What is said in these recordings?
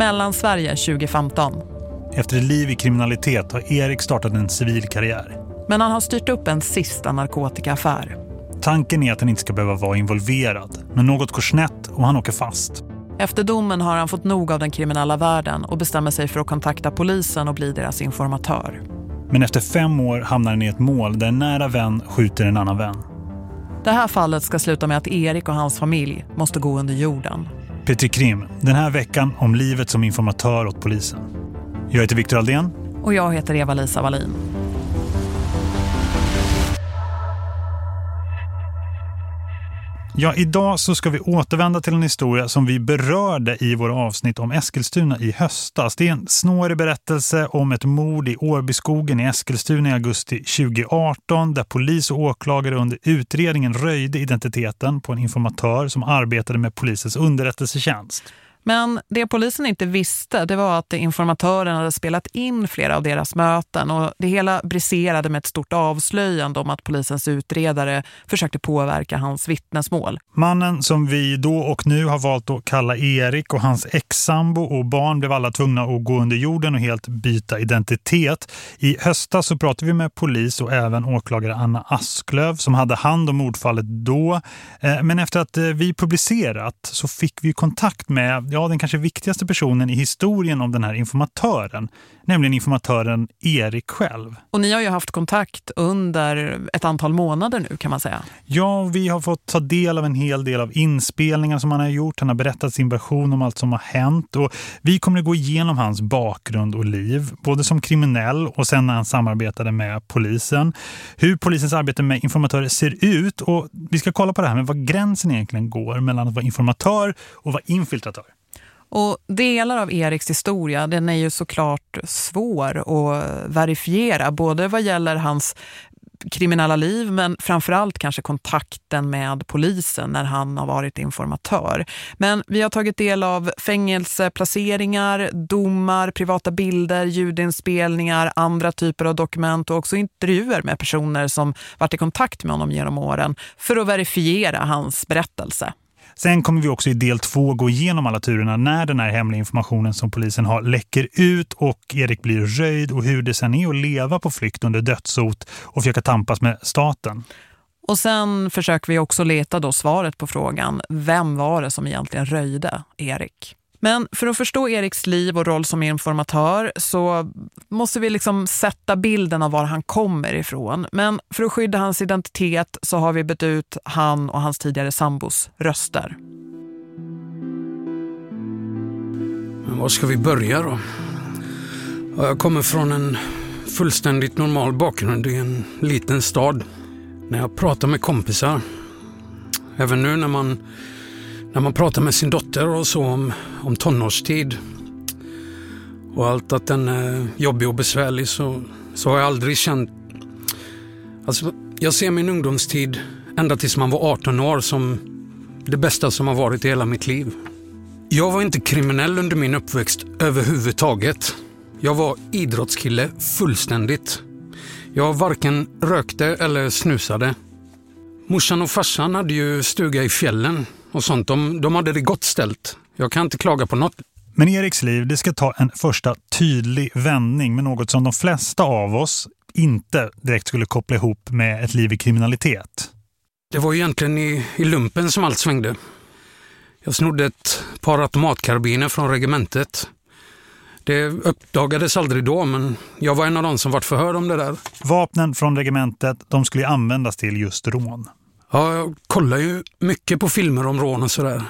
Mellansverige 2015. Efter ett liv i kriminalitet har Erik startat en civil karriär. Men han har styrt upp en sista narkotikaaffär. Tanken är att han inte ska behöva vara involverad. Men något går snett och han åker fast. Efter domen har han fått nog av den kriminella världen och bestämmer sig för att kontakta polisen och bli deras informatör. Men efter fem år hamnar han i ett mål där en nära vän skjuter en annan vän. Det här fallet ska sluta med att Erik och hans familj måste gå under jorden. Petri Krim, den här veckan om livet som informatör åt polisen. Jag heter Viktor Aldén. Och jag heter Eva-Lisa Wallin. Ja, idag så ska vi återvända till en historia som vi berörde i våra avsnitt om Eskilstuna i höstas. Det är en snårig berättelse om ett mord i Årbyskogen i Eskilstuna i augusti 2018 där polis och åklagare under utredningen röjde identiteten på en informatör som arbetade med polisens underrättelsetjänst. Men det polisen inte visste det var att informatören hade spelat in flera av deras möten och det hela briserade med ett stort avslöjande om att polisens utredare försökte påverka hans vittnesmål. Mannen som vi då och nu har valt att kalla Erik och hans ex-sambo och barn blev alla tvungna att gå under jorden och helt byta identitet. I höstas så pratade vi med polis och även åklagare Anna Asklöv som hade hand om mordfallet då. Eh, men efter att eh, vi publicerat så fick vi kontakt med ja, den kanske viktigaste personen i historien om den här informatören nämligen informatören Erik själv. Och ni har ju haft kontakt under ett antal månader nu kan man säga. Ja, vi har fått ta del av en hel del av inspelningar som han har gjort. Han har berättat sin version om allt som har hänt och vi kommer att gå igenom hans bakgrund och liv, både som kriminell och sen när han samarbetade med polisen. Hur polisens arbete med informatörer ser ut och vi ska kolla på det här med vad gränsen egentligen går mellan att vara informatör och vara infiltratör. Och delar av Eriks historia, den är ju såklart svår att verifiera. Både vad gäller hans kriminella liv men framförallt kanske kontakten med polisen när han har varit informatör. Men vi har tagit del av fängelseplaceringar, domar, privata bilder, ljudinspelningar, andra typer av dokument och också intervjuer med personer som varit i kontakt med honom genom åren för att verifiera hans berättelse. Sen kommer vi också i del två gå igenom alla turerna när den här hemliga informationen som polisen har läcker ut och Erik blir röjd och hur det sen är att leva på flykt under dödshot och försöka tampas med staten. Och sen försöker vi också leta då svaret på frågan, vem var det som egentligen röjde Erik? Men för att förstå Eriks liv och roll som informatör så måste vi liksom sätta bilden av var han kommer ifrån. Men för att skydda hans identitet så har vi bytt ut han och hans tidigare sambos röster. Men var ska vi börja då? Jag kommer från en fullständigt normal bakgrund i en liten stad. När jag pratar med kompisar, även nu när man när man pratar med sin dotter och så om, om tonårstid och allt att den är jobbig och besvärlig så, så har jag aldrig känt... Alltså, jag ser min ungdomstid ända tills man var 18 år som det bästa som har varit i hela mitt liv. Jag var inte kriminell under min uppväxt överhuvudtaget. Jag var idrottskille fullständigt. Jag varken rökte eller snusade. Morsan och farsan hade ju stuga i fjällen och sånt. De, de hade det gott ställt. Jag kan inte klaga på något. Men Eriks liv det ska ta en första tydlig vändning med något som de flesta av oss inte direkt skulle koppla ihop med ett liv i kriminalitet. Det var egentligen i, i lumpen som allt svängde. Jag snodde ett par automatkarbiner från regementet. Det uppdagades aldrig då, men jag var en av dem som vart förhör om det där. Vapnen från regementet de skulle användas till just rån. Ja, jag kollar ju mycket på filmer om rån och sådär.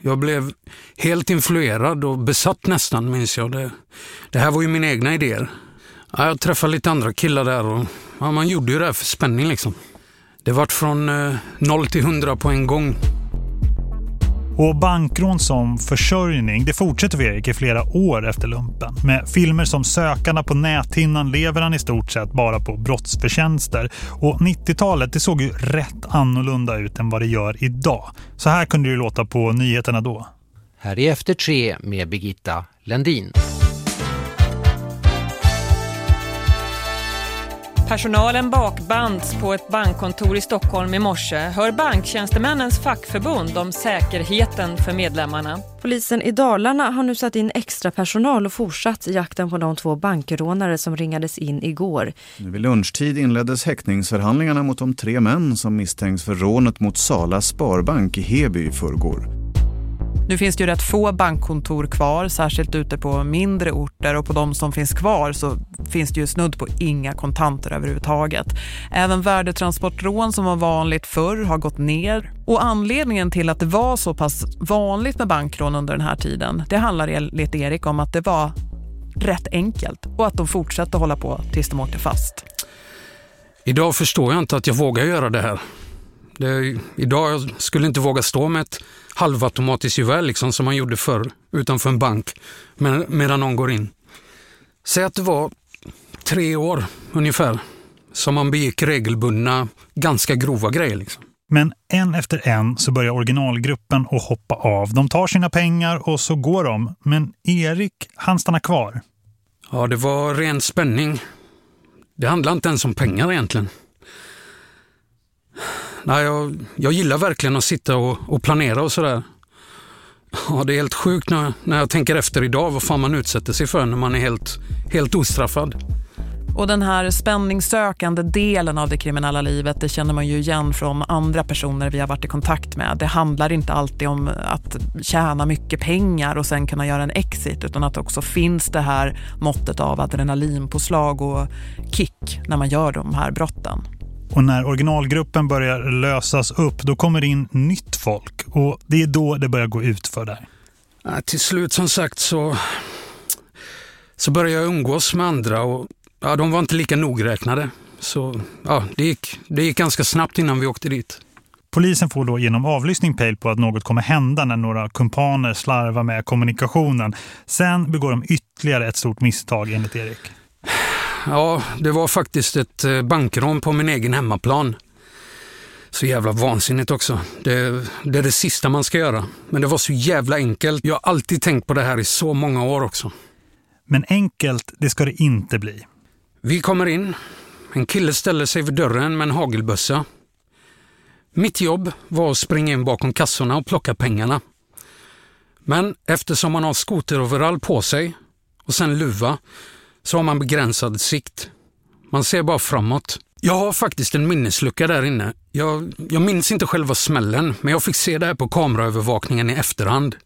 Jag blev helt influerad och besatt nästan, minns jag. Det, det här var ju mina egna idéer. Ja, jag träffade lite andra killar där och ja, man gjorde ju det här för spänning liksom. Det vart från eh, 0 till 100 på en gång. Och bankrån som försörjning, det fortsätter för Erik i flera år efter lumpen. Med filmer som Sökarna på näthinnan lever han i stort sett bara på brottsförtjänster. Och 90-talet det såg ju rätt annorlunda ut än vad det gör idag. Så här kunde det låta på nyheterna då. Här är Efter tre med Birgitta Lendin. Personalen bakbands på ett bankkontor i Stockholm i morse hör banktjänstemännens fackförbund om säkerheten för medlemmarna. Polisen i Dalarna har nu satt in extra personal och fortsatt jakten på de två bankrånare som ringades in igår. Nu vid lunchtid inleddes häktningsförhandlingarna mot de tre män som misstänks för rånet mot Sala Sparbank i Heby i förrgår. Nu finns det ju rätt få bankkontor kvar, särskilt ute på mindre orter och på de som finns kvar så finns det ju snudd på inga kontanter överhuvudtaget. Även värdetransportrån som var vanligt förr har gått ner och anledningen till att det var så pass vanligt med bankrån under den här tiden det handlar enligt Erik om att det var rätt enkelt och att de fortsatte hålla på tills de åkte fast. Idag förstår jag inte att jag vågar göra det här. Det, idag jag skulle inte våga stå med ett halvautomatiskt gevär liksom, som man gjorde förr utanför en bank med, medan någon går in. Säg att det var tre år ungefär som man begick regelbundna, ganska grova grejer. Liksom. Men en efter en så börjar originalgruppen att hoppa av. De tar sina pengar och så går de. Men Erik, han stannar kvar. Ja, det var ren spänning. Det handlar inte ens om pengar egentligen. Nej, jag, jag gillar verkligen att sitta och, och planera och sådär. Ja, det är helt sjukt när, när jag tänker efter idag vad fan man utsätter sig för när man är helt, helt ostraffad. Och den här spänningssökande delen av det kriminella livet det känner man ju igen från andra personer vi har varit i kontakt med. Det handlar inte alltid om att tjäna mycket pengar och sen kunna göra en exit utan att det också finns det här måttet av adrenalinpåslag och kick när man gör de här brotten. Och när originalgruppen börjar lösas upp då kommer det in nytt folk och det är då det börjar gå ut för där. Ja, till slut som sagt så, så började jag umgås med andra och ja, de var inte lika nogräknade. Så ja, det gick, det gick ganska snabbt innan vi åkte dit. Polisen får då genom avlyssning pejl på att något kommer hända när några kumpaner slarvar med kommunikationen. Sen begår de ytterligare ett stort misstag enligt Erik. Ja, det var faktiskt ett eh, bankrån på min egen hemmaplan. Så jävla vansinnigt också. Det, det, är det sista man ska göra. Men det var så jävla enkelt. Jag har alltid tänkt på det här i så många år också. Men enkelt, det ska det inte bli. Vi kommer in. En kille ställer sig vid dörren med en hagelbössa. Mitt jobb var att springa in bakom kassorna och plocka pengarna. Men eftersom man har skoteroverall på sig och sen luva så har man begränsad sikt. Man ser bara framåt. Jag har faktiskt en minneslucka där inne. Jag, jag minns inte själva smällen, men jag fick se det här på kameraövervakningen i efterhand.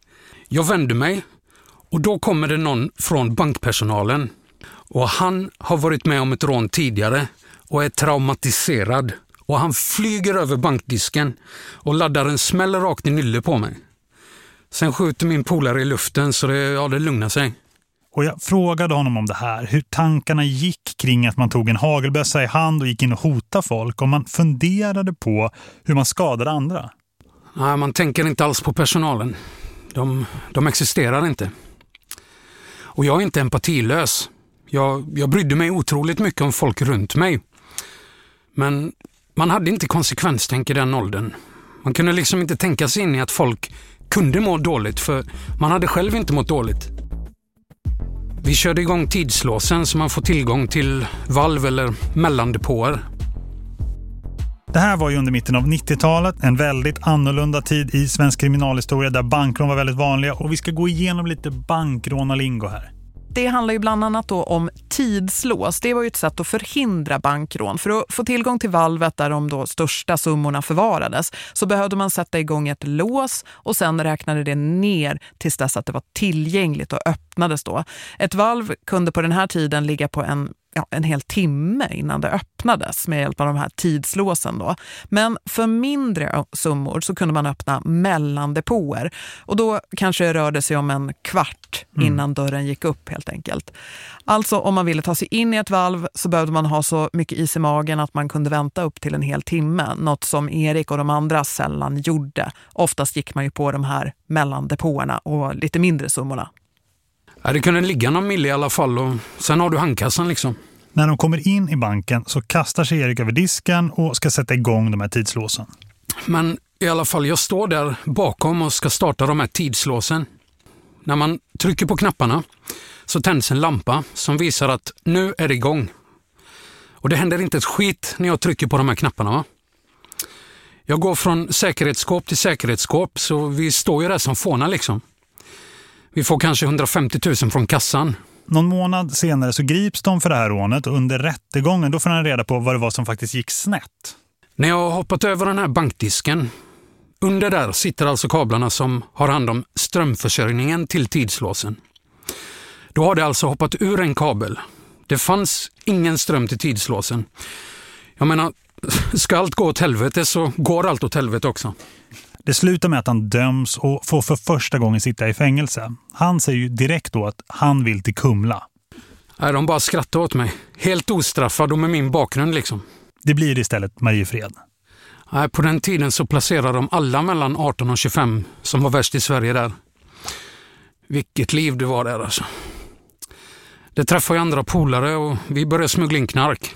Jag vände mig och då kommer det någon från bankpersonalen. Och han har varit med om ett rån tidigare och är traumatiserad. Och han flyger över bankdisken och laddar en smäll rakt i nylle på mig. Sen skjuter min polare i luften så det, ja, det lugnar sig. Och jag frågade honom om det här, hur tankarna gick kring att man tog en hagelbössa i hand och gick in och hotade folk. Om man funderade på hur man skadade andra. Nej, man tänker inte alls på personalen. De, de existerar inte. Och jag är inte empatilös. Jag, jag brydde mig otroligt mycket om folk runt mig. Men man hade inte konsekvenstänk i den åldern. Man kunde liksom inte tänka sig in i att folk kunde må dåligt för man hade själv inte mått dåligt. Vi körde igång tidslåsen så man får tillgång till valv eller mellandepåer. Det här var ju under mitten av 90-talet, en väldigt annorlunda tid i svensk kriminalhistoria där bankrån var väldigt vanliga och vi ska gå igenom lite bankrånalingo här. Det handlar ju bland annat då om tidslås. Det var ju ett sätt att förhindra bankrån. För att få tillgång till valvet där de då största summorna förvarades så behövde man sätta igång ett lås och sen räknade det ner tills dess att det var tillgängligt och öppnades då. Ett valv kunde på den här tiden ligga på en ja, en hel timme innan det öppnades med hjälp av de här tidslåsen. Då. Men för mindre summor så kunde man öppna mellandepåer och då kanske det rörde sig om en kvart mm. innan mm. dörren gick upp helt enkelt. Alltså om man ville ta sig in i ett valv så behövde man ha så mycket is i magen att man kunde vänta upp till en hel timme. Något som Erik och de andra sällan gjorde. Oftast gick man ju på de här mellandepåerna och lite mindre summorna. Ja, det kunde ligga någon mille i alla fall och sen har du handkassan liksom. När de kommer in i banken så kastar sig Erik över disken och ska sätta igång de här tidslåsen. Men i alla fall, jag står där bakom och ska starta de här tidslåsen. När man trycker på knapparna så tänds en lampa som visar att nu är det igång. Och det händer inte ett skit när jag trycker på de här knapparna. Va? Jag går från säkerhetsskåp till säkerhetsskåp så vi står ju där som fåna liksom. Vi får kanske 150 000 från kassan. Någon månad senare så grips de för det här rånet och under rättegången då får han reda på vad det var som faktiskt gick snett. När jag har hoppat över den här bankdisken, under där sitter alltså kablarna som har hand om strömförsörjningen till tidslåsen. Då har det alltså hoppat ur en kabel. Det fanns ingen ström till tidslåsen. Jag menar, ska allt gå åt helvete så går allt åt helvete också. Det slutar med att han döms och får för första gången sitta i fängelse. Han säger ju direkt då att han vill till Kumla. Nej, de bara skrattar åt mig. Helt ostraffad och med min bakgrund liksom. Det blir istället Mariefred. Nej, på den tiden så placerade de alla mellan 18 och 25 som var värst i Sverige där. Vilket liv det var där alltså. Det träffade jag andra polare och vi började smuggla in knark.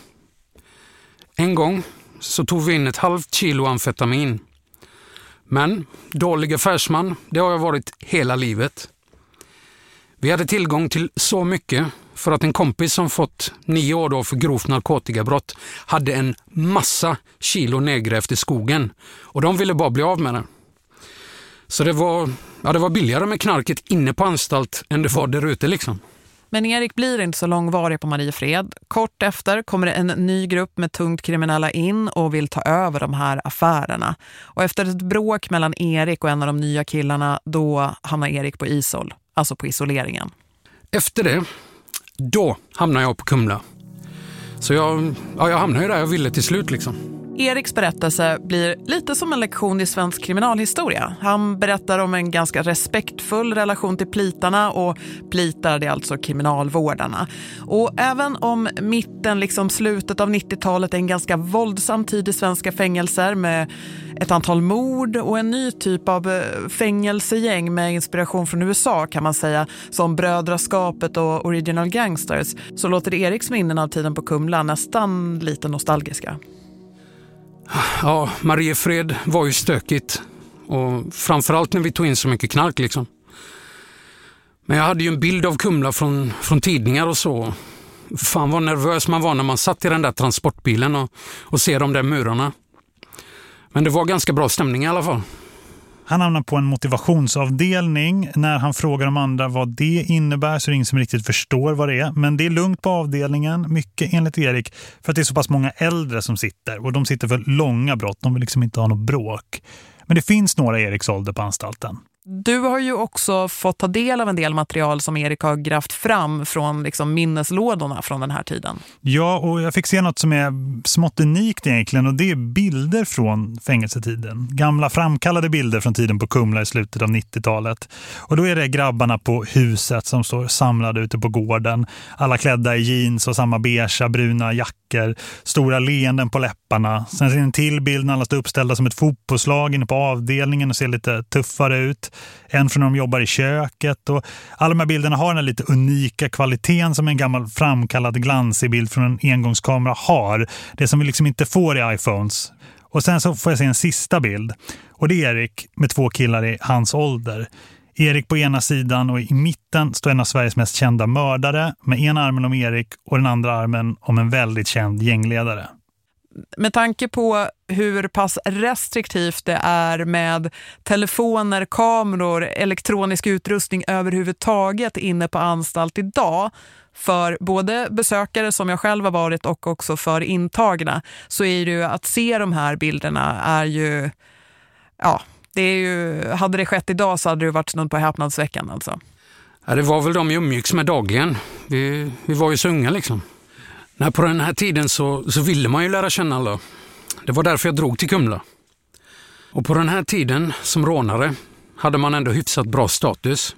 En gång så tog vi in ett halvt kilo amfetamin. Men dålig affärsman, det har jag varit hela livet. Vi hade tillgång till så mycket för att en kompis som fått nio år då för grovt narkotikabrott hade en massa kilo nedgrävt i skogen och de ville bara bli av med det. Så det var, ja, det var billigare med knarket inne på anstalt än det var där ute liksom. Men Erik blir inte så långvarig på Mariefred. Kort efter kommer en ny grupp med tungt kriminella in och vill ta över de här affärerna. Och efter ett bråk mellan Erik och en av de nya killarna, då hamnar Erik på isol, alltså på isoleringen. Efter det, då hamnar jag på Kumla. Så jag, ja, jag hamnar ju där jag ville till slut liksom. Eriks berättelse blir lite som en lektion i svensk kriminalhistoria. Han berättar om en ganska respektfull relation till plitarna och plitar det är alltså kriminalvårdarna. Och även om mitten, liksom slutet av 90-talet är en ganska våldsam tid i svenska fängelser med ett antal mord och en ny typ av eh, fängelsegäng med inspiration från USA kan man säga, som Brödraskapet och Original Gangsters, så låter Eriks minnen av tiden på Kumla nästan lite nostalgiska. Ja, Mariefred var ju stökigt. Och framförallt när vi tog in så mycket knark liksom. Men jag hade ju en bild av Kumla från, från tidningar och så. Fan vad nervös man var när man satt i den där transportbilen och, och ser de där murarna. Men det var ganska bra stämning i alla fall. Han hamnar på en motivationsavdelning. När han frågar de andra vad det innebär så är det ingen som riktigt förstår vad det är. Men det är lugnt på avdelningen, mycket enligt Erik, för att det är så pass många äldre som sitter. Och de sitter för långa brott, de vill liksom inte ha något bråk. Men det finns några Eriks ålder på anstalten. Du har ju också fått ta del av en del material som Erik har grävt fram från liksom minneslådorna från den här tiden. Ja, och jag fick se något som är smått unikt egentligen och det är bilder från fängelsetiden. Gamla framkallade bilder från tiden på Kumla i slutet av 90-talet. Och då är det grabbarna på huset som står samlade ute på gården. Alla klädda i jeans och samma beige bruna jackor. Stora leenden på läpparna. Sen ser en till bild när alla står uppställda som ett fotbollslag inne på avdelningen och ser lite tuffare ut en från när de jobbar i köket och alla de här bilderna har den här lite unika kvaliteten som en gammal framkallad glansig bild från en engångskamera har. Det som vi liksom inte får i iPhones. Och sen så får jag se en sista bild. Och det är Erik med två killar i hans ålder. Erik på ena sidan och i mitten står en av Sveriges mest kända mördare med ena armen om Erik och den andra armen om en väldigt känd gängledare med tanke på hur pass restriktivt det är med telefoner, kameror, elektronisk utrustning överhuvudtaget inne på anstalt idag för både besökare som jag själv har varit och också för intagna så är det ju att se de här bilderna är ju ja, det är ju hade det skett idag så hade det varit snudd på häpnadsveckan alltså. Ja, det var väl de vi umgicks med dagligen. Vi, vi var ju så unga liksom. Nej, på den här tiden så, så ville man ju lära känna alla. Det var därför jag drog till Kumla. Och på den här tiden som rånare hade man ändå hyfsat bra status.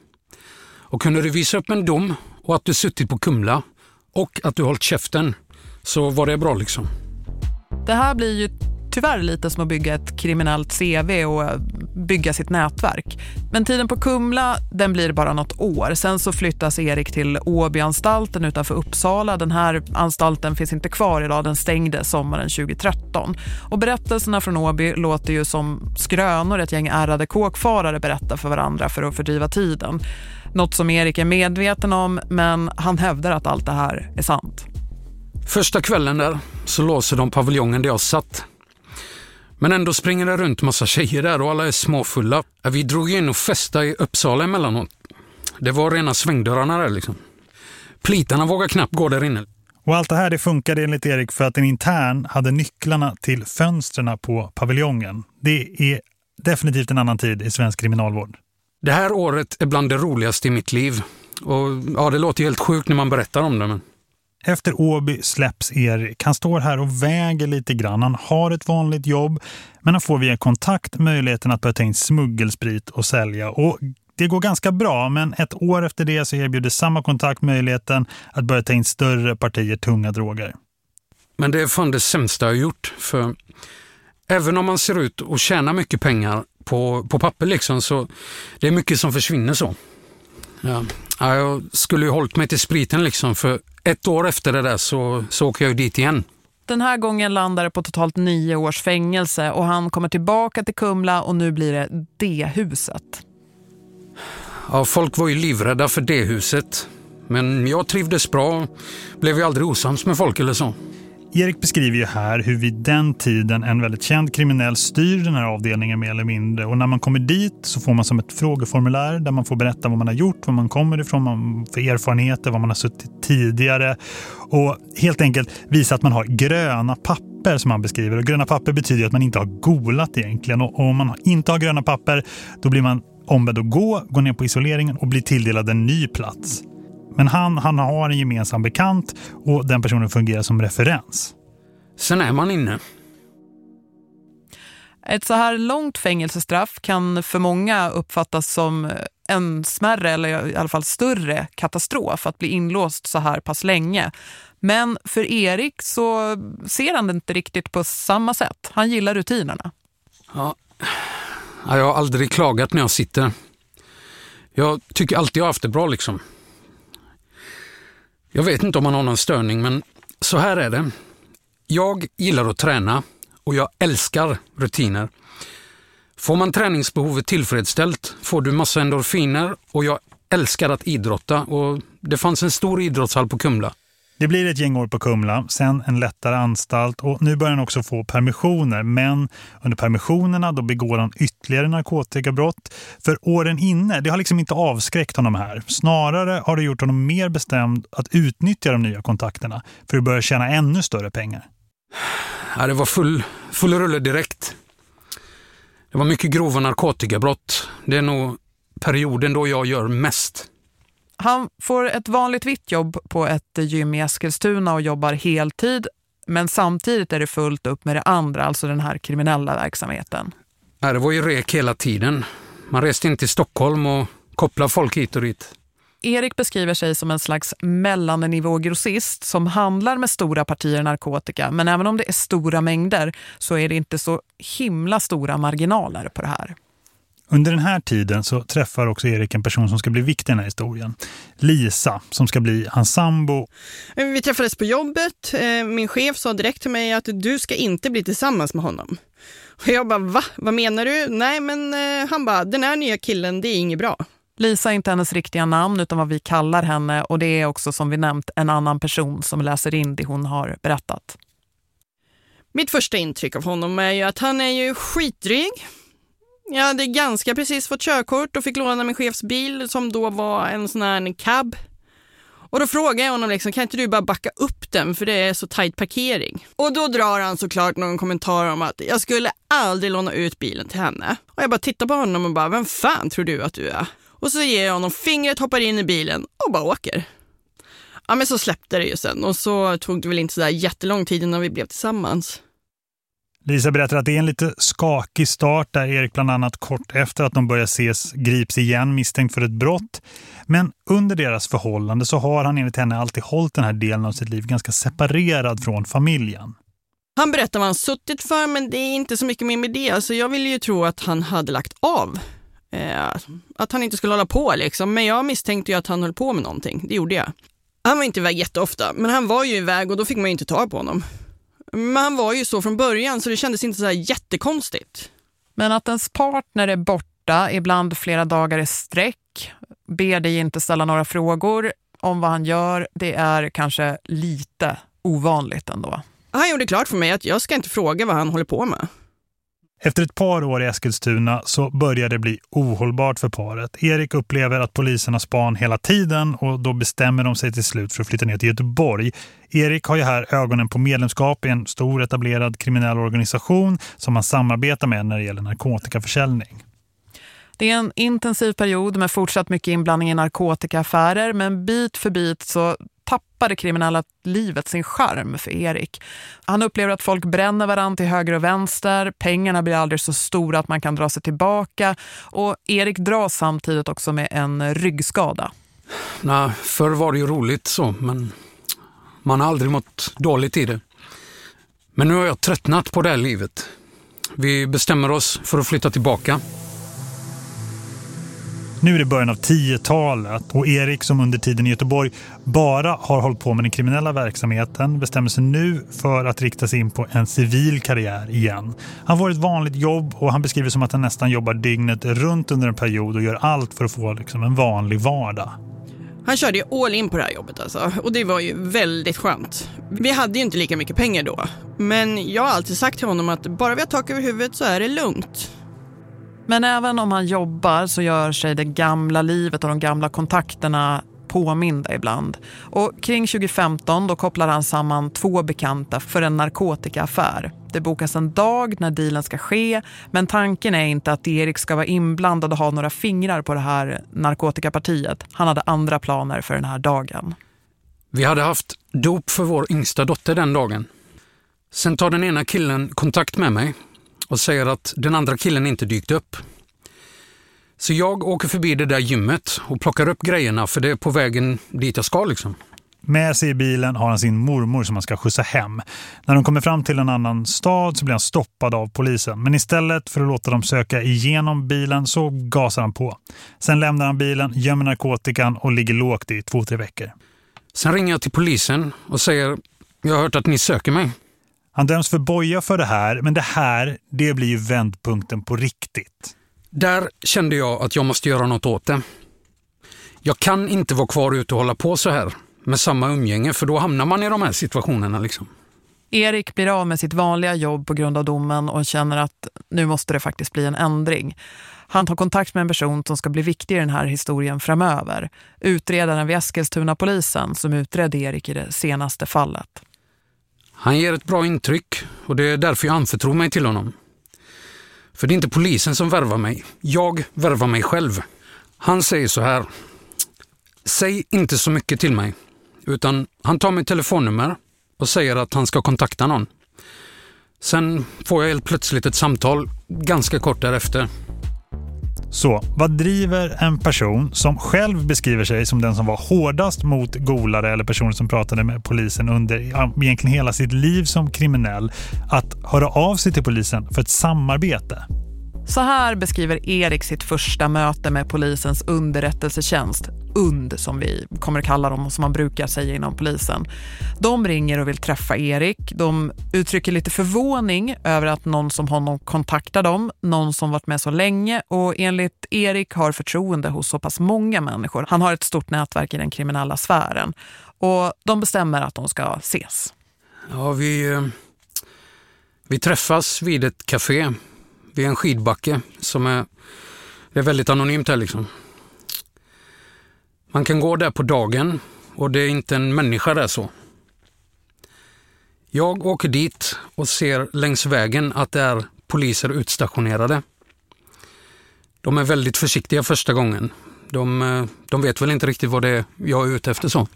Och kunde du visa upp en dom och att du suttit på Kumla och att du hållit käften så var det bra liksom. Det här blir ju tyvärr lite som att bygga ett kriminellt CV och bygga sitt nätverk. Men tiden på Kumla, den blir bara något år. Sen så flyttas Erik till Åbyanstalten utanför Uppsala. Den här anstalten finns inte kvar idag, den stängde sommaren 2013. Och berättelserna från Åby låter ju som skrönor ett gäng ärrade kåkfarare berättar för varandra för att fördriva tiden. Något som Erik är medveten om, men han hävdar att allt det här är sant. Första kvällen där så låser de paviljongen där jag satt. Men ändå springer det runt massa tjejer där och alla är småfulla. Vi drog in och festade i Uppsala emellanåt. Det var rena svängdörrarna där liksom. Plitarna vågar knappt gå där inne. Och allt det här det funkade enligt Erik för att en intern hade nycklarna till fönstren på paviljongen. Det är definitivt en annan tid i svensk kriminalvård. Det här året är bland det roligaste i mitt liv. Och ja, det låter helt sjukt när man berättar om det. Men... Efter Åby släpps Erik. Han står här och väger lite grann. Han har ett vanligt jobb men han får via kontakt möjligheten att börja ta in smuggelsprit och sälja. Och det går ganska bra men ett år efter det så erbjuder samma kontakt möjligheten att börja ta in större partier tunga droger. Men det är fan det sämsta jag gjort för även om man ser ut att tjäna mycket pengar på, på papper liksom så det är mycket som försvinner så. Ja. jag skulle ju hållit mig till spriten liksom för ett år efter det där så, så åker jag dit igen. Den här gången landar det på totalt nio års fängelse och han kommer tillbaka till Kumla och nu blir det D-huset. Ja, folk var ju livrädda för D-huset. Men jag trivdes bra, blev ju aldrig osams med folk eller så. Erik beskriver ju här hur vid den tiden en väldigt känd kriminell styr den här avdelningen mer eller mindre. Och när man kommer dit så får man som ett frågeformulär där man får berätta vad man har gjort, var man kommer ifrån, man för erfarenheter, vad man har suttit tidigare. Och helt enkelt visa att man har gröna papper som han beskriver. Och gröna papper betyder att man inte har golat egentligen. Och om man inte har gröna papper då blir man ombedd att gå, gå ner på isoleringen och bli tilldelad en ny plats. Men han, han har en gemensam bekant och den personen fungerar som referens. Sen är man inne. Ett så här långt fängelsestraff kan för många uppfattas som en smärre eller i alla fall större katastrof att bli inlåst så här pass länge. Men för Erik så ser han det inte riktigt på samma sätt. Han gillar rutinerna. Ja, jag har aldrig klagat när jag sitter. Jag tycker alltid jag har haft det bra liksom. Jag vet inte om man har någon störning, men så här är det. Jag gillar att träna och jag älskar rutiner. Får man träningsbehovet tillfredsställt får du massa endorfiner och jag älskar att idrotta och det fanns en stor idrottshall på Kumla. Det blir ett gäng år på Kumla, sen en lättare anstalt och nu börjar han också få permissioner. Men under permissionerna då begår han ytterligare narkotikabrott. För åren inne, det har liksom inte avskräckt honom här. Snarare har det gjort honom mer bestämd att utnyttja de nya kontakterna för att börja tjäna ännu större pengar. Ja, det var full, full rulle direkt. Det var mycket grova narkotikabrott. Det är nog perioden då jag gör mest. Han får ett vanligt vitt jobb på ett gym i Eskilstuna och jobbar heltid. Men samtidigt är det fullt upp med det andra, alltså den här kriminella verksamheten. Ja, det var ju rek hela tiden. Man reste in till Stockholm och kopplade folk hit och dit. Erik beskriver sig som en slags mellannivågrossist som handlar med stora partier narkotika. Men även om det är stora mängder så är det inte så himla stora marginaler på det här. Under den här tiden så träffar också Erik en person som ska bli viktig i den här historien. Lisa, som ska bli hans sambo. Vi träffades på jobbet. Eh, min chef sa direkt till mig att du ska inte bli tillsammans med honom. Och jag bara, va? Vad menar du? Nej, men eh, han bara, den här nya killen, det är inget bra. Lisa är inte hennes riktiga namn utan vad vi kallar henne och det är också som vi nämnt en annan person som läser in det hon har berättat. Mitt första intryck av honom är ju att han är ju skitdryg. Jag hade ganska precis fått körkort och fick låna min chefs bil som då var en sån här cab. Och då frågade jag honom liksom, kan inte du bara backa upp den för det är så tajt parkering? Och då drar han såklart någon kommentar om att jag skulle aldrig låna ut bilen till henne. Och jag bara tittar på honom och bara, vem fan tror du att du är? Och så ger jag honom fingret, hoppar in i bilen och bara åker. Ja men så släppte det ju sen och så tog det väl inte sådär jättelång tid innan vi blev tillsammans. Lisa berättar att det är en lite skakig start där Erik bland annat kort efter att de börjar ses grips igen misstänkt för ett brott. Men under deras förhållande så har han enligt henne alltid hållit den här delen av sitt liv ganska separerad från familjen. Han berättar vad han suttit för men det är inte så mycket mer med det. Alltså jag ville ju tro att han hade lagt av. Eh, att han inte skulle hålla på liksom. Men jag misstänkte ju att han höll på med någonting. Det gjorde jag. Han var inte iväg jätteofta, men han var ju iväg och då fick man ju inte ta på honom. Men han var ju så från början så det kändes inte så här jättekonstigt. Men att ens partner är borta, ibland flera dagar i sträck, ber dig inte ställa några frågor om vad han gör, det är kanske lite ovanligt ändå. Han gjorde klart för mig att jag ska inte fråga vad han håller på med. Efter ett par år i Eskilstuna så börjar det bli ohållbart för paret. Erik upplever att polisen har span hela tiden och då bestämmer de sig till slut för att flytta ner till Göteborg. Erik har ju här ögonen på medlemskap i en stor etablerad kriminell organisation som han samarbetar med när det gäller narkotikaförsäljning. Det är en intensiv period med fortsatt mycket inblandning i narkotikaaffärer men bit för bit så tappar det kriminella livet sin charm för Erik. Han upplever att folk bränner varandra till höger och vänster, pengarna blir aldrig så stora att man kan dra sig tillbaka och Erik dras samtidigt också med en ryggskada. Nej, förr var det ju roligt så, men man har aldrig mått dåligt i det. Men nu har jag tröttnat på det här livet. Vi bestämmer oss för att flytta tillbaka. Nu är det början av 10-talet och Erik som under tiden i Göteborg bara har hållit på med den kriminella verksamheten bestämmer sig nu för att rikta sig in på en civil karriär igen. Han får ett vanligt jobb och han beskriver som att han nästan jobbar dygnet runt under en period och gör allt för att få liksom en vanlig vardag. Han körde ju all in på det här jobbet alltså och det var ju väldigt skönt. Vi hade ju inte lika mycket pengar då, men jag har alltid sagt till honom att bara vi har tak över huvudet så är det lugnt. Men även om han jobbar så gör sig det gamla livet och de gamla kontakterna påminda ibland. Och kring 2015 då kopplar han samman två bekanta för en narkotikaaffär. Det bokas en dag när dealen ska ske men tanken är inte att Erik ska vara inblandad och ha några fingrar på det här narkotikapartiet. Han hade andra planer för den här dagen. Vi hade haft dop för vår yngsta dotter den dagen. Sen tar den ena killen kontakt med mig och säger att den andra killen inte dykt upp. Så jag åker förbi det där gymmet och plockar upp grejerna för det är på vägen dit jag ska liksom. Med sig i bilen har han sin mormor som han ska skjutsa hem. När de kommer fram till en annan stad så blir han stoppad av polisen. Men istället för att låta dem söka igenom bilen så gasar han på. Sen lämnar han bilen, gömmer narkotikan och ligger lågt i två, tre veckor. Sen ringer jag till polisen och säger jag har hört att ni söker mig. Han döms för boja för det här, men det här, det blir ju vändpunkten på riktigt. Där kände jag att jag måste göra något åt det. Jag kan inte vara kvar ute och hålla på så här med samma umgänge, för då hamnar man i de här situationerna liksom. Erik blir av med sitt vanliga jobb på grund av domen och känner att nu måste det faktiskt bli en ändring. Han tar kontakt med en person som ska bli viktig i den här historien framöver. Utredaren vid Eskilstuna-polisen som utredde Erik i det senaste fallet. Han ger ett bra intryck och det är därför jag anförtror mig till honom. För det är inte polisen som värvar mig. Jag värvar mig själv. Han säger så här. Säg inte så mycket till mig. Utan han tar mitt telefonnummer och säger att han ska kontakta någon. Sen får jag helt plötsligt ett samtal ganska kort därefter. Så, vad driver en person som själv beskriver sig som den som var hårdast mot golare eller personer som pratade med polisen under egentligen hela sitt liv som kriminell att höra av sig till polisen för ett samarbete? Så här beskriver Erik sitt första möte med polisens underrättelsetjänst, UND som vi kommer att kalla dem och som man brukar säga inom polisen. De ringer och vill träffa Erik. De uttrycker lite förvåning över att någon som honom kontaktar dem, någon som varit med så länge och enligt Erik har förtroende hos så pass många människor. Han har ett stort nätverk i den kriminella sfären och de bestämmer att de ska ses. Ja, vi, eh, vi träffas vid ett café vid en skidbacke som är, det är väldigt anonymt här liksom. Man kan gå där på dagen och det är inte en människa där så. Jag åker dit och ser längs vägen att det är poliser utstationerade. De är väldigt försiktiga första gången. De, eh, de vet väl inte riktigt vad det är jag är ute efter så.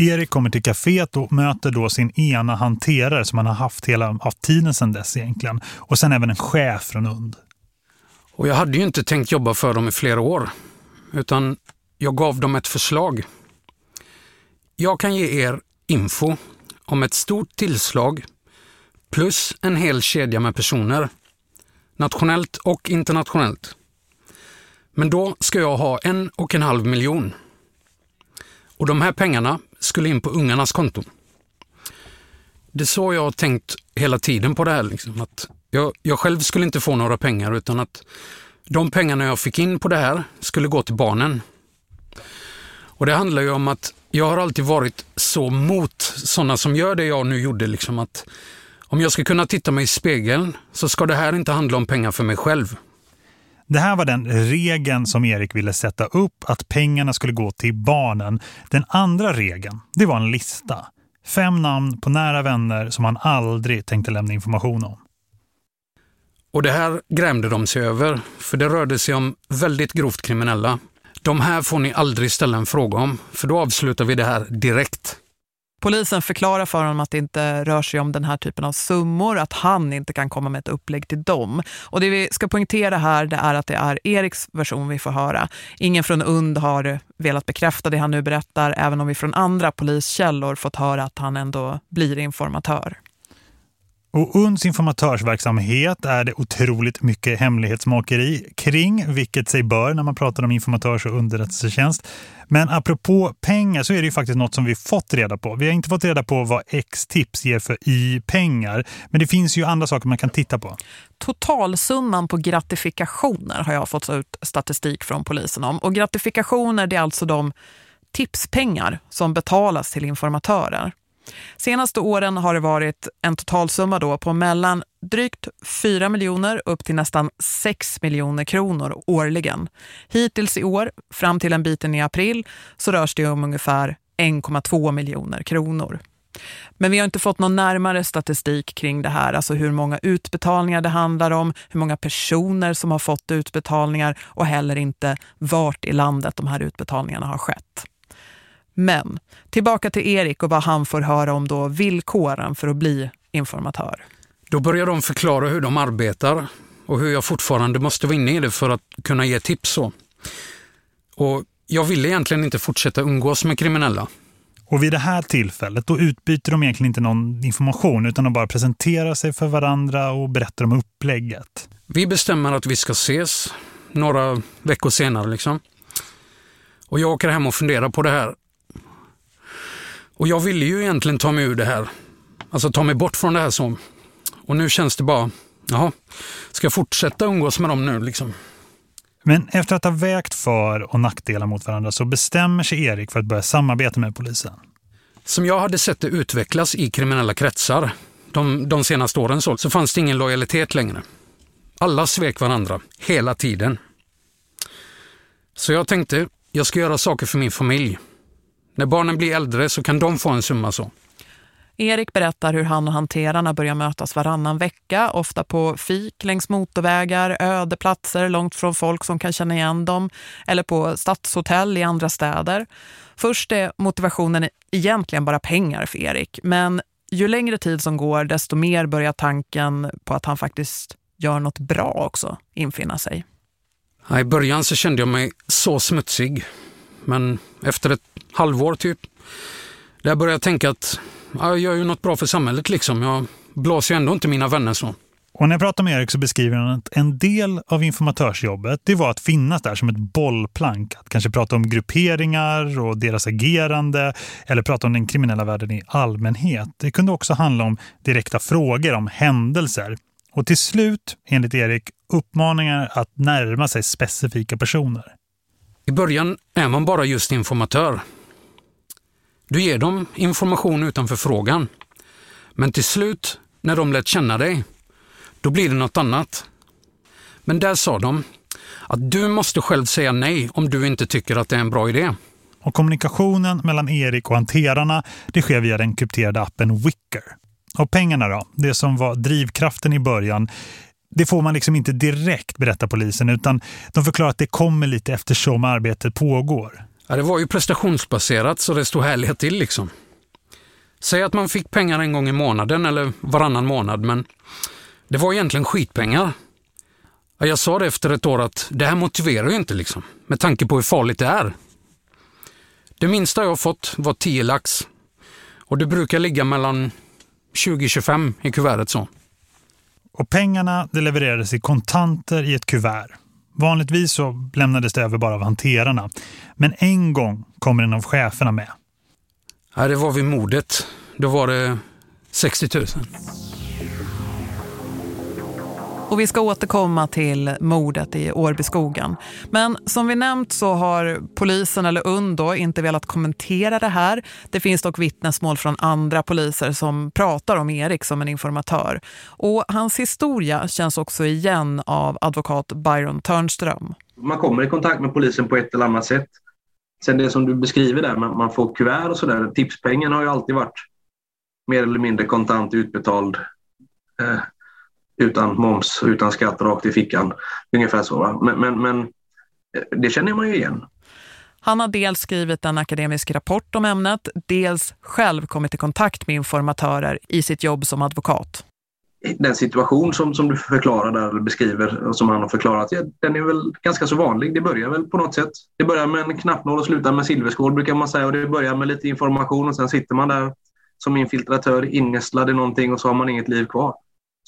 Erik kommer till kaféet och möter då sin ena hanterare som han har haft hela haft tiden sedan dess egentligen. Och sen även en chef från UND. Och jag hade ju inte tänkt jobba för dem i flera år. Utan jag gav dem ett förslag. Jag kan ge er info om ett stort tillslag plus en hel kedja med personer. Nationellt och internationellt. Men då ska jag ha en och en halv miljon. Och de här pengarna skulle in på ungarnas konton. Det är så jag har tänkt hela tiden på det här. Liksom, att jag, jag själv skulle inte få några pengar utan att de pengarna jag fick in på det här skulle gå till barnen. Och det handlar ju om att jag har alltid varit så mot sådana som gör det jag nu gjorde. Liksom att Om jag ska kunna titta mig i spegeln så ska det här inte handla om pengar för mig själv. Det här var den regeln som Erik ville sätta upp att pengarna skulle gå till barnen. Den andra regeln, det var en lista. Fem namn på nära vänner som han aldrig tänkte lämna information om. Och det här grämde de sig över, för det rörde sig om väldigt grovt kriminella. De här får ni aldrig ställa en fråga om, för då avslutar vi det här direkt. Polisen förklarar för honom att det inte rör sig om den här typen av summor, att han inte kan komma med ett upplägg till dem. Och det vi ska poängtera här det är att det är Eriks version vi får höra. Ingen från UND har velat bekräfta det han nu berättar, även om vi från andra poliskällor fått höra att han ändå blir informatör. Och UNDs informatörsverksamhet är det otroligt mycket hemlighetsmakeri kring, vilket sig bör när man pratar om informatörs- och underrättelsetjänst. Men apropå pengar så är det ju faktiskt något som vi fått reda på. Vi har inte fått reda på vad X-tips ger för i pengar, men det finns ju andra saker man kan titta på. Totalsumman på gratifikationer har jag fått ut statistik från polisen om. Och gratifikationer det är alltså de tipspengar som betalas till informatörer. Senaste åren har det varit en totalsumma då på mellan drygt 4 miljoner upp till nästan 6 miljoner kronor årligen. Hittills i år, fram till en biten i april, så rörs det om ungefär 1,2 miljoner kronor. Men vi har inte fått någon närmare statistik kring det här, alltså hur många utbetalningar det handlar om, hur många personer som har fått utbetalningar och heller inte vart i landet de här utbetalningarna har skett. Men tillbaka till Erik och vad han får höra om då villkoren för att bli informatör. Då börjar de förklara hur de arbetar och hur jag fortfarande måste vara inne i det för att kunna ge tips. Så. Och jag ville egentligen inte fortsätta umgås med kriminella. Och vid det här tillfället då utbyter de egentligen inte någon information utan de bara presenterar sig för varandra och berättar om upplägget. Vi bestämmer att vi ska ses några veckor senare liksom. Och jag åker hem och funderar på det här och jag ville ju egentligen ta mig ur det här. Alltså ta mig bort från det här så. Och nu känns det bara, jaha, ska jag fortsätta umgås med dem nu liksom? Men efter att ha vägt för- och nackdelar mot varandra så bestämmer sig Erik för att börja samarbeta med polisen. Som jag hade sett det utvecklas i kriminella kretsar de, de senaste åren så, så fanns det ingen lojalitet längre. Alla svek varandra, hela tiden. Så jag tänkte, jag ska göra saker för min familj. När barnen blir äldre så kan de få en summa så. Erik berättar hur han och hanterarna börjar mötas varannan vecka, ofta på fik längs motorvägar, ödeplatser långt från folk som kan känna igen dem, eller på stadshotell i andra städer. Först är motivationen egentligen bara pengar för Erik, men ju längre tid som går desto mer börjar tanken på att han faktiskt gör något bra också infinna sig. I början så kände jag mig så smutsig. Men efter ett halvår typ, där började jag tänka att ja, jag gör ju något bra för samhället liksom. Jag blåser ju ändå inte mina vänner så. Och när jag pratar med Erik så beskriver han att en del av informatörsjobbet det var att finnas där som ett bollplank. Att kanske prata om grupperingar och deras agerande eller prata om den kriminella världen i allmänhet. Det kunde också handla om direkta frågor om händelser. Och till slut, enligt Erik, uppmaningar att närma sig specifika personer. I början är man bara just informatör. Du ger dem information utan förfrågan. Men till slut, när de lärt känna dig, då blir det något annat. Men där sa de att du måste själv säga nej om du inte tycker att det är en bra idé. Och kommunikationen mellan Erik och hanterarna det sker via den krypterade appen Wicker. Och pengarna då, det som var drivkraften i början, det får man liksom inte direkt berätta polisen utan de förklarar att det kommer lite eftersom arbetet pågår. Ja, det var ju prestationsbaserat så det stod härligt till liksom. Säg att man fick pengar en gång i månaden eller varannan månad men det var egentligen skitpengar. Ja, jag sa det efter ett år att det här motiverar ju inte liksom med tanke på hur farligt det är. Det minsta jag fått var 10 lax och det brukar ligga mellan 20-25 i kuvertet så. Och pengarna det levererades i kontanter i ett kuvert. Vanligtvis så lämnades det över bara av hanterarna. Men en gång kommer en av cheferna med. Ja, det var vid mordet. Då var det 60 000. Och vi ska återkomma till mordet i Årbyskogen. Men som vi nämnt så har polisen eller UND inte velat kommentera det här. Det finns dock vittnesmål från andra poliser som pratar om Erik som en informatör. Och hans historia känns också igen av advokat Byron Törnström. Man kommer i kontakt med polisen på ett eller annat sätt. Sen det som du beskriver där, man, får kuvert och sådär. Tipspengen har ju alltid varit mer eller mindre kontant utbetald eh, utan moms, utan skatt rakt i fickan. Ungefär så. Men, men, men eh, det känner man ju igen. Han har dels skrivit en akademisk rapport om ämnet, dels själv kommit i kontakt med informatörer i sitt jobb som advokat. Den situation som, som du förklarar där, eller beskriver och som han har förklarat, ja, den är väl ganska så vanlig. Det börjar väl på något sätt. Det börjar med en knappnål och slutar med silverskål brukar man säga och det börjar med lite information och sen sitter man där som infiltratör innästlad i någonting och så har man inget liv kvar.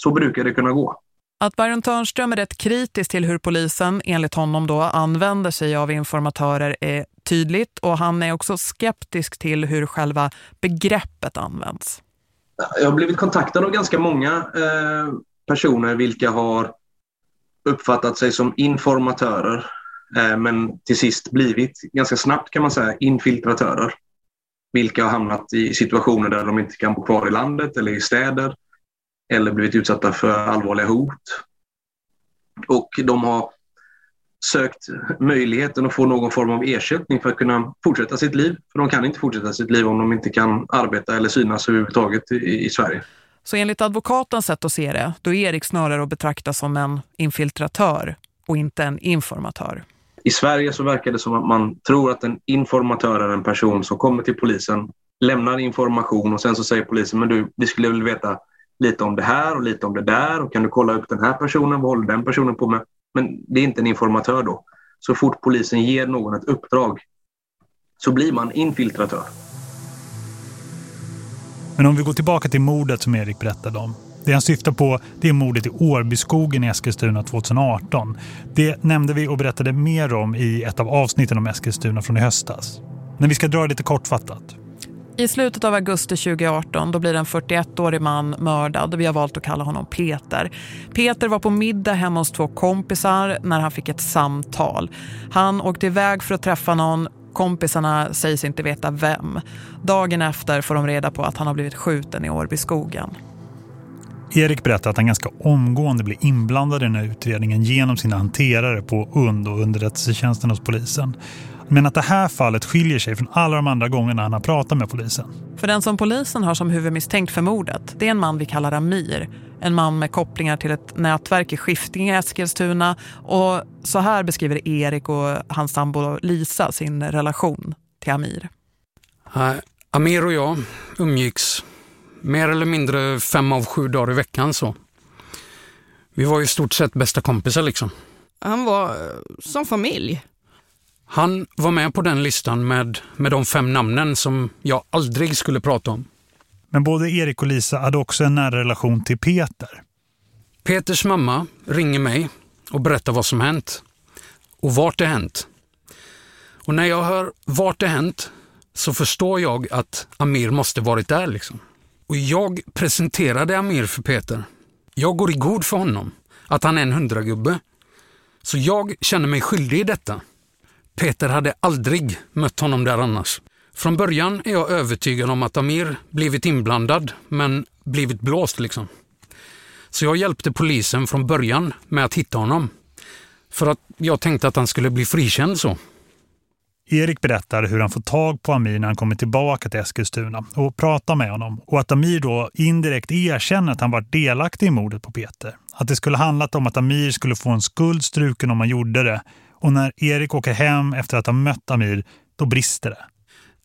Så brukar det kunna gå. Att Byron Törnström är rätt kritisk till hur polisen, enligt honom då, använder sig av informatörer är tydligt och han är också skeptisk till hur själva begreppet används. Jag har blivit kontaktad av ganska många eh, personer vilka har uppfattat sig som informatörer eh, men till sist blivit, ganska snabbt kan man säga, infiltratörer. Vilka har hamnat i situationer där de inte kan bo kvar i landet eller i städer eller blivit utsatta för allvarliga hot. Och de har sökt möjligheten att få någon form av ersättning för att kunna fortsätta sitt liv. För de kan inte fortsätta sitt liv om de inte kan arbeta eller synas överhuvudtaget i, i Sverige. Så enligt advokatens sätt att se det, då är Erik snarare att betrakta som en infiltratör och inte en informatör. I Sverige så verkar det som att man tror att en informatör är en person som kommer till polisen, lämnar information och sen så säger polisen, men du, vi skulle väl veta lite om det här och lite om det där och kan du kolla upp den här personen, vad håller den personen på med? Men det är inte en informatör då. Så fort polisen ger någon ett uppdrag så blir man infiltratör. Men om vi går tillbaka till mordet som Erik berättade om. Det han syftar på det är mordet i Årbyskogen i Eskilstuna 2018. Det nämnde vi och berättade mer om i ett av avsnitten om Eskilstuna från i höstas. Men vi ska dra lite kortfattat. I slutet av augusti 2018 då blir en 41-årig man mördad. Vi har valt att kalla honom Peter. Peter var på middag hemma hos två kompisar när han fick ett samtal. Han åkte iväg för att träffa någon. Kompisarna sägs inte veta vem. Dagen efter får de reda på att han har blivit skjuten i Årbyskogen. Erik berättar att han ganska omgående blir inblandad i den här utredningen genom sina hanterare på UND och underrättelsetjänsten hos polisen. Men att det här fallet skiljer sig från alla de andra gångerna han har pratat med polisen. För den som polisen har som huvudmisstänkt för mordet, det är en man vi kallar Amir. En man med kopplingar till ett nätverk i Skiftinge, Eskilstuna. Och så här beskriver Erik och hans sambo Lisa sin relation till Amir. Amir och jag umgicks mer eller mindre fem av sju dagar i veckan så. Vi var i stort sett bästa kompisar liksom. Han var eh, som familj. Han var med på den listan med, med de fem namnen som jag aldrig skulle prata om. Men både Erik och Lisa hade också en nära relation till Peter. Peters mamma ringer mig och berättar vad som hänt och vart det hänt. Och när jag hör vart det hänt så förstår jag att Amir måste varit där liksom. Och jag presenterade Amir för Peter. Jag går i god för honom, att han är en hundragubbe. Så jag känner mig skyldig i detta. Peter hade aldrig mött honom där annars. Från början är jag övertygad om att Amir blivit inblandad, men blivit blåst liksom. Så jag hjälpte polisen från början med att hitta honom. För att jag tänkte att han skulle bli frikänd så. Erik berättar hur han får tag på Amir när han kommer tillbaka till Eskilstuna och pratar med honom. Och att Amir då indirekt erkänner att han var delaktig i mordet på Peter. Att det skulle handlat om att Amir skulle få en skuld struken om han gjorde det och när Erik åker hem efter att ha mött Amir, då brister det.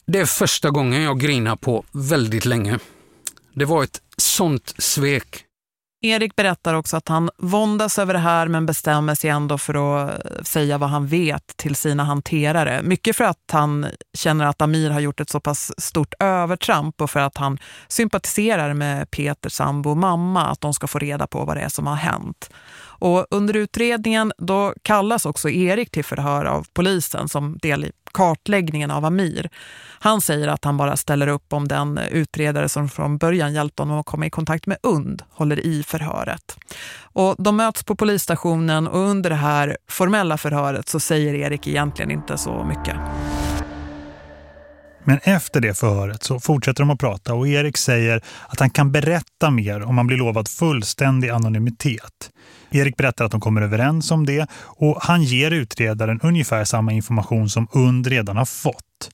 Det är första gången jag grinar på väldigt länge. Det var ett sånt svek. Erik berättar också att han våndas över det här men bestämmer sig ändå för att säga vad han vet till sina hanterare. Mycket för att han känner att Amir har gjort ett så pass stort övertramp och för att han sympatiserar med Peters sambo och mamma att de ska få reda på vad det är som har hänt. Och under utredningen då kallas också Erik till förhör av polisen som del i kartläggningen av Amir. Han säger att han bara ställer upp om den utredare som från början hjälpte honom att komma i kontakt med UND håller i förhöret. Och de möts på polisstationen och under det här formella förhöret så säger Erik egentligen inte så mycket. Men efter det förhöret så fortsätter de att prata och Erik säger att han kan berätta mer om han blir lovad fullständig anonymitet. Erik berättar att de kommer överens om det och han ger utredaren ungefär samma information som UND redan har fått.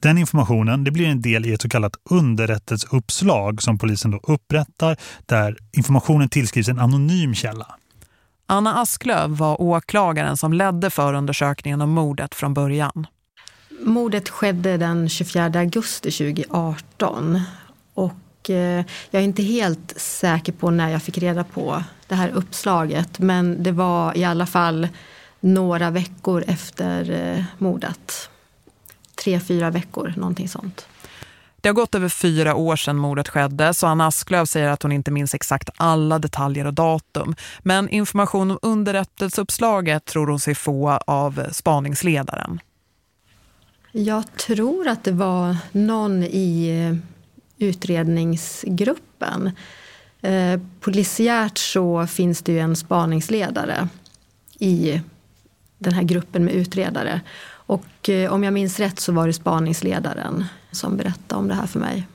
Den informationen det blir en del i ett så kallat underrättelseuppslag som polisen då upprättar där informationen tillskrivs en anonym källa. Anna Asklöv var åklagaren som ledde förundersökningen om mordet från början. Mordet skedde den 24 augusti 2018 och eh, jag är inte helt säker på när jag fick reda på det här uppslaget men det var i alla fall några veckor efter eh, mordet. Tre, fyra veckor, någonting sånt. Det har gått över fyra år sedan mordet skedde så Anna Asklöv säger att hon inte minns exakt alla detaljer och datum. Men information om underrättelseuppslaget tror hon sig få av spaningsledaren. Jag tror att det var någon i eh, utredningsgruppen. Eh, polisiärt så finns det ju en spaningsledare i den här gruppen med utredare. Och eh, om jag minns rätt så var det spaningsledaren som berättade om det här för mig.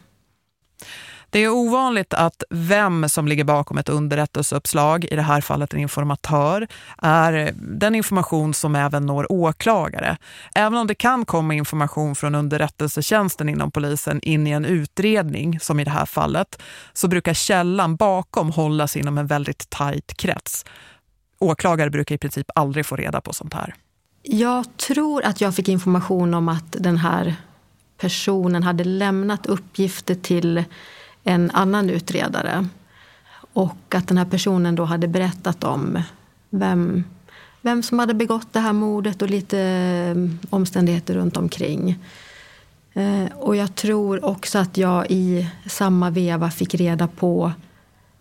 Det är ovanligt att vem som ligger bakom ett underrättelseuppslag, i det här fallet en informatör, är den information som även når åklagare. Även om det kan komma information från underrättelsetjänsten inom polisen in i en utredning, som i det här fallet, så brukar källan bakom hållas inom en väldigt tajt krets. Åklagare brukar i princip aldrig få reda på sånt här. Jag tror att jag fick information om att den här personen hade lämnat uppgifter till en annan utredare. Och att den här personen då hade berättat om vem, vem som hade begått det här mordet och lite eh, omständigheter runt omkring. Eh, och jag tror också att jag i samma veva fick reda på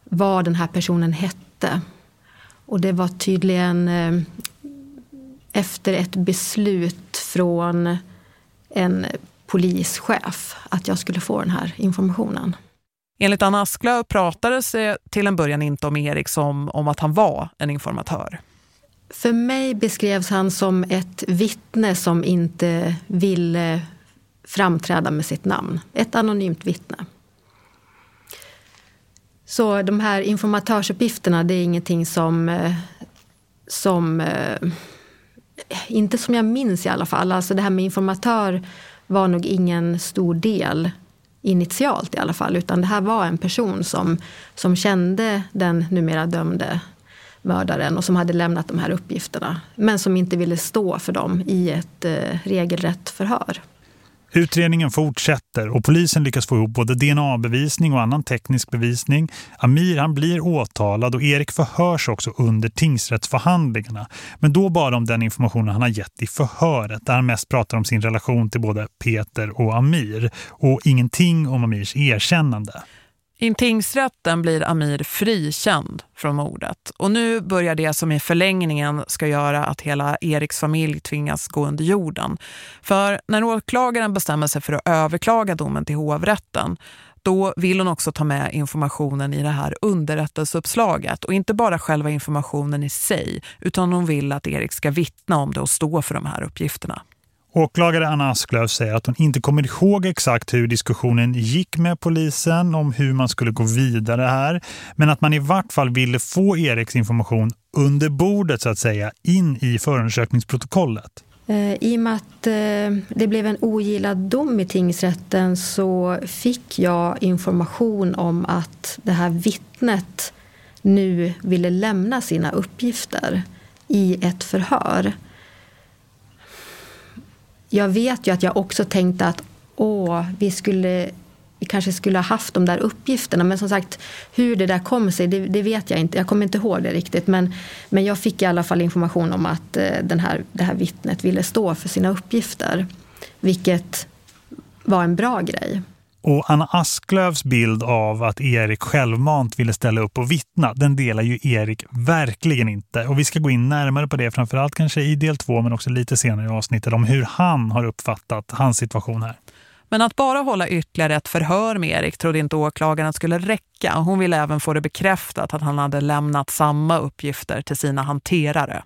vad den här personen hette. Och det var tydligen eh, efter ett beslut från en polischef att jag skulle få den här informationen. Enligt Anna Asklöv pratades det till en början inte om Erik som om att han var en informatör. För mig beskrevs han som ett vittne som inte ville framträda med sitt namn. Ett anonymt vittne. Så de här informatörsuppgifterna, det är ingenting som, eh, som eh, inte som jag minns i alla fall. Alltså det här med informatör var nog ingen stor del initialt i alla fall. Utan det här var en person som, som kände den numera dömde mördaren och som hade lämnat de här uppgifterna. Men som inte ville stå för dem i ett eh, regelrätt förhör. Utredningen fortsätter och polisen lyckas få ihop både DNA-bevisning och annan teknisk bevisning. Amir han blir åtalad och Erik förhörs också under tingsrättsförhandlingarna. Men då bara om den informationen han har gett i förhöret där han mest pratar om sin relation till både Peter och Amir och ingenting om Amirs erkännande. I tingsrätten blir Amir frikänd från mordet. Och nu börjar det som i förlängningen ska göra att hela Eriks familj tvingas gå under jorden. För när åklagaren bestämmer sig för att överklaga domen till hovrätten då vill hon också ta med informationen i det här underrättelseuppslaget. Och inte bara själva informationen i sig utan hon vill att Erik ska vittna om det och stå för de här uppgifterna. Åklagare Anna Asklöv säger att hon inte kommer ihåg exakt hur diskussionen gick med polisen om hur man skulle gå vidare här. Men att man i vart fall ville få Eriks information under bordet så att säga in i förundersökningsprotokollet. Eh, I och med att eh, det blev en ogillad dom i tingsrätten så fick jag information om att det här vittnet nu ville lämna sina uppgifter i ett förhör jag vet ju att jag också tänkte att åh, vi skulle vi kanske skulle ha haft de där uppgifterna. Men som sagt, hur det där kom sig, det, det, vet jag inte. Jag kommer inte ihåg det riktigt. Men, men jag fick i alla fall information om att eh, den här, det här vittnet ville stå för sina uppgifter. Vilket var en bra grej. Och Anna Asklövs bild av att Erik självmant ville ställa upp och vittna, den delar ju Erik verkligen inte. Och vi ska gå in närmare på det, framförallt kanske i del två men också lite senare i avsnittet om hur han har uppfattat hans situation här. Men att bara hålla ytterligare ett förhör med Erik trodde inte åklagaren skulle räcka. Hon ville även få det bekräftat att han hade lämnat samma uppgifter till sina hanterare.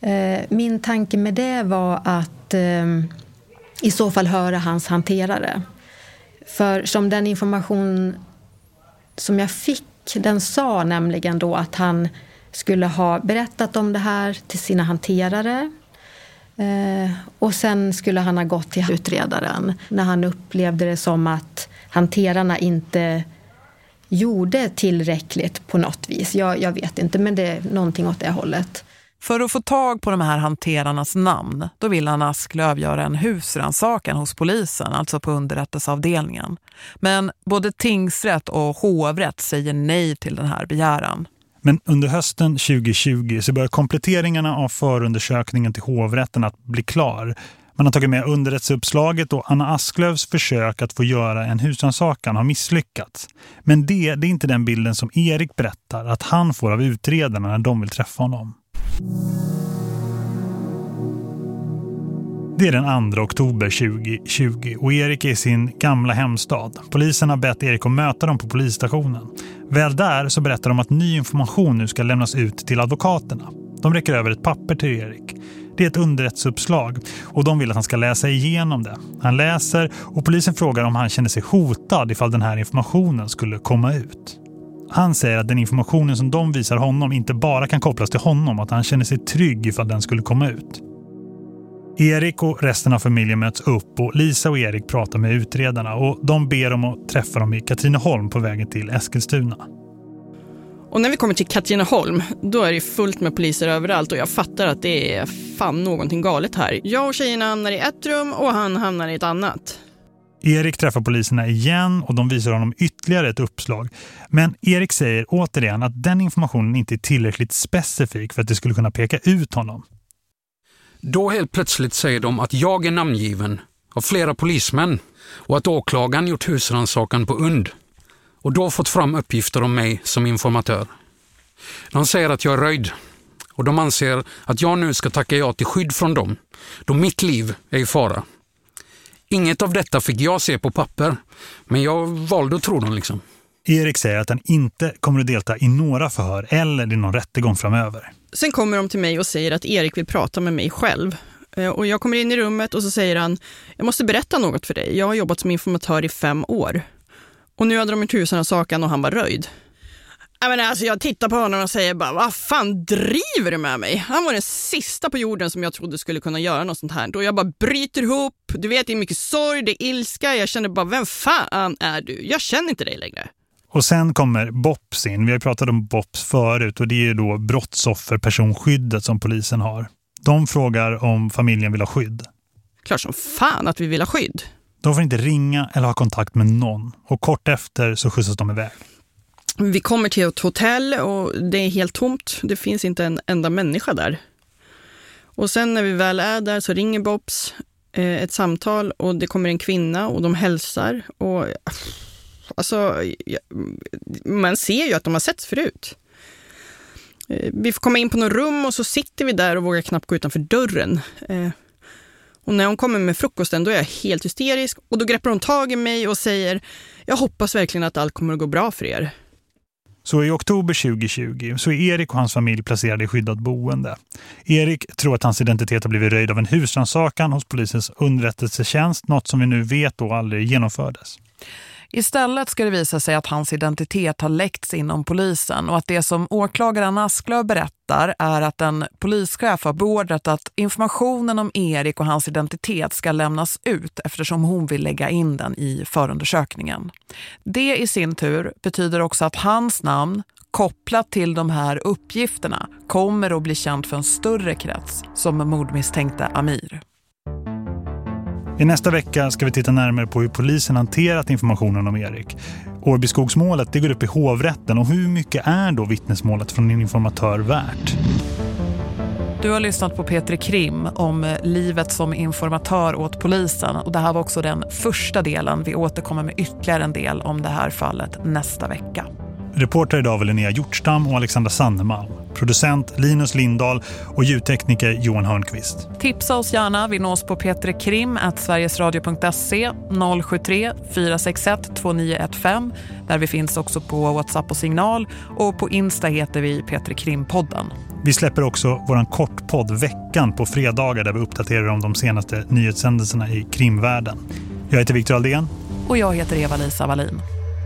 Eh, min tanke med det var att eh, i så fall höra hans hanterare. För som den information som jag fick, den sa nämligen då att han skulle ha berättat om det här till sina hanterare. Eh, och sen skulle han ha gått till utredaren när han upplevde det som att hanterarna inte gjorde tillräckligt på något vis. Jag, jag vet inte, men det är någonting åt det hållet. För att få tag på de här hanterarnas namn, då vill han Asklöv göra en husransakan hos polisen, alltså på underrättelseavdelningen. Men både tingsrätt och hovrätt säger nej till den här begäran. Men under hösten 2020 så börjar kompletteringarna av förundersökningen till hovrätten att bli klar. Man har tagit med underrättsuppslaget och Anna Asklövs försök att få göra en husansakan har misslyckats. Men det, det är inte den bilden som Erik berättar att han får av utredarna när de vill träffa honom. Det är den 2 oktober 2020 och Erik är i sin gamla hemstad. Polisen har bett Erik att möta dem på polisstationen. Väl där så berättar de att ny information nu ska lämnas ut till advokaterna. De räcker över ett papper till Erik. Det är ett underrättsuppslag och de vill att han ska läsa igenom det. Han läser och polisen frågar om han känner sig hotad ifall den här informationen skulle komma ut. Han säger att den informationen som de visar honom inte bara kan kopplas till honom, att han känner sig trygg ifall den skulle komma ut. Erik och resten av familjen möts upp och Lisa och Erik pratar med utredarna och de ber om att träffa dem i Katrineholm på vägen till Eskilstuna. Och när vi kommer till Katrineholm, då är det fullt med poliser överallt och jag fattar att det är fan någonting galet här. Jag och tjejerna hamnar i ett rum och han hamnar i ett annat. Erik träffar poliserna igen och de visar honom ytterligare ett uppslag. Men Erik säger återigen att den informationen inte är tillräckligt specifik för att det skulle kunna peka ut honom. Då helt plötsligt säger de att jag är namngiven av flera polismän och att åklagaren gjort husrannsakan på und och då fått fram uppgifter om mig som informatör. De säger att jag är röjd och de anser att jag nu ska tacka ja till skydd från dem då mitt liv är i fara. Inget av detta fick jag se på papper, men jag valde att tro dem liksom. Erik säger att han inte kommer att delta i några förhör eller i någon rättegång framöver. Sen kommer de till mig och säger att Erik vill prata med mig själv. Eh, och jag kommer in i rummet och så säger han, jag måste berätta något för dig. Jag har jobbat som informatör i fem år. Och nu hade de gjort husrannsakan och han var röjd. Jag, menar, alltså jag tittar på honom och säger bara, vad fan driver du med mig? Han var den sista på jorden som jag trodde skulle kunna göra något sånt här. Och jag bara bryter ihop, du vet det är mycket sorg, det är ilska. Jag känner bara, vem fan är du? Jag känner inte dig längre. Och sen kommer BOPS in. Vi har pratat om BOPS förut och det är då brottsofferpersonskyddet som polisen har. De frågar om familjen vill ha skydd. Klart som fan att vi vill ha skydd. De får inte ringa eller ha kontakt med någon och kort efter så skjutsas de iväg. Vi kommer till ett hotell och det är helt tomt. Det finns inte en enda människa där. Och sen när vi väl är där så ringer Bobs eh, ett samtal och det kommer en kvinna och de hälsar. Och, alltså, man ser ju att de har setts förut. Eh, vi får komma in på något rum och så sitter vi där och vågar knappt gå utanför dörren. Eh, och när hon kommer med frukosten då är jag helt hysterisk och då greppar hon tag i mig och säger jag hoppas verkligen att allt kommer att gå bra för er. Så i oktober 2020 så är Erik och hans familj placerade i skyddat boende. Erik tror att hans identitet har blivit röjd av en husrannsakan hos polisens underrättelsetjänst, något som vi nu vet då aldrig genomfördes. Istället ska det visa sig att hans identitet har läckts inom polisen och att det som åklagaren Asklöv berättar är att en polischef har beordrat att informationen om Erik och hans identitet ska lämnas ut eftersom hon vill lägga in den i förundersökningen. Det i sin tur betyder också att hans namn kopplat till de här uppgifterna kommer att bli känt för en större krets som mordmisstänkte Amir. I nästa vecka ska vi titta närmare på hur polisen hanterat informationen om Erik. Årbyskogsmålet det går upp i hovrätten och hur mycket är då vittnesmålet från en informatör värt? Du har lyssnat på Petri Krim om livet som informatör åt polisen och det här var också den första delen. Vi återkommer med ytterligare en del om det här fallet nästa vecka. Reporter idag var Linnea Hjortstam och Alexandra Sandemalm. Producent Linus Lindahl och ljudtekniker Johan Hörnqvist. Tipsa oss gärna. Vi nås på petrekrim.sverigesradio.se 073 461 2915 där vi finns också på WhatsApp och Signal och på Insta heter vi Petri Krimpodden. Vi släpper också våran kortpodd Veckan på fredagar där vi uppdaterar om de senaste nyhetshändelserna i krimvärlden. Jag heter Viktor Aldén. Och jag heter Eva-Lisa Wallin.